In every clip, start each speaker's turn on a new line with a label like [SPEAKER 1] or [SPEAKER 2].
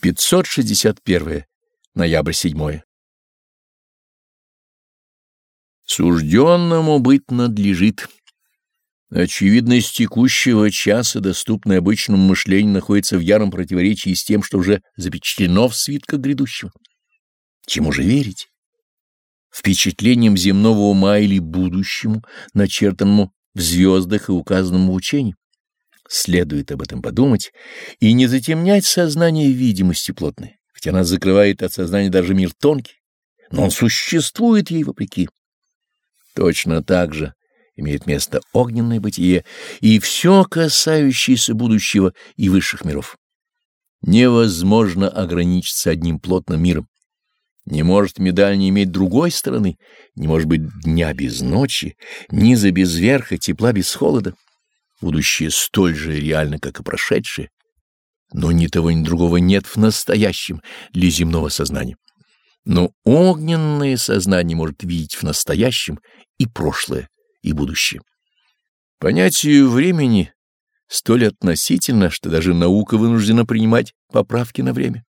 [SPEAKER 1] 561. Ноябрь 7. Сужденному быть надлежит. Очевидность текущего часа, доступная обычному мышлению, находится в яром противоречии с тем, что уже запечатлено в свитках грядущего. Чему же верить? Впечатлением земного ума или будущему, начертанному в звездах и указанному в? Следует об этом подумать и не затемнять сознание видимости плотной, хотя она закрывает от сознания даже мир тонкий, но он существует ей вопреки. Точно так же имеет место огненное бытие и все касающееся будущего и высших миров. Невозможно ограничиться одним плотным миром. Не может медаль не иметь другой стороны, не может быть дня без ночи, низа без верха, тепла без холода. Будущее столь же реально, как и прошедшее, но ни того, ни другого нет в настоящем для земного сознания. Но огненное сознание может видеть в настоящем и прошлое, и будущее. Понятие времени столь относительно, что даже наука вынуждена принимать поправки на время.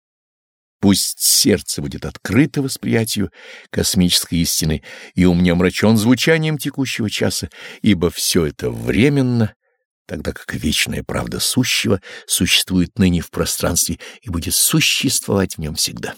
[SPEAKER 1] Пусть сердце будет открыто восприятию космической истины, и ум не омрачен звучанием текущего часа, ибо все это временно — тогда как вечная правда сущего существует ныне в пространстве и будет существовать в нем всегда.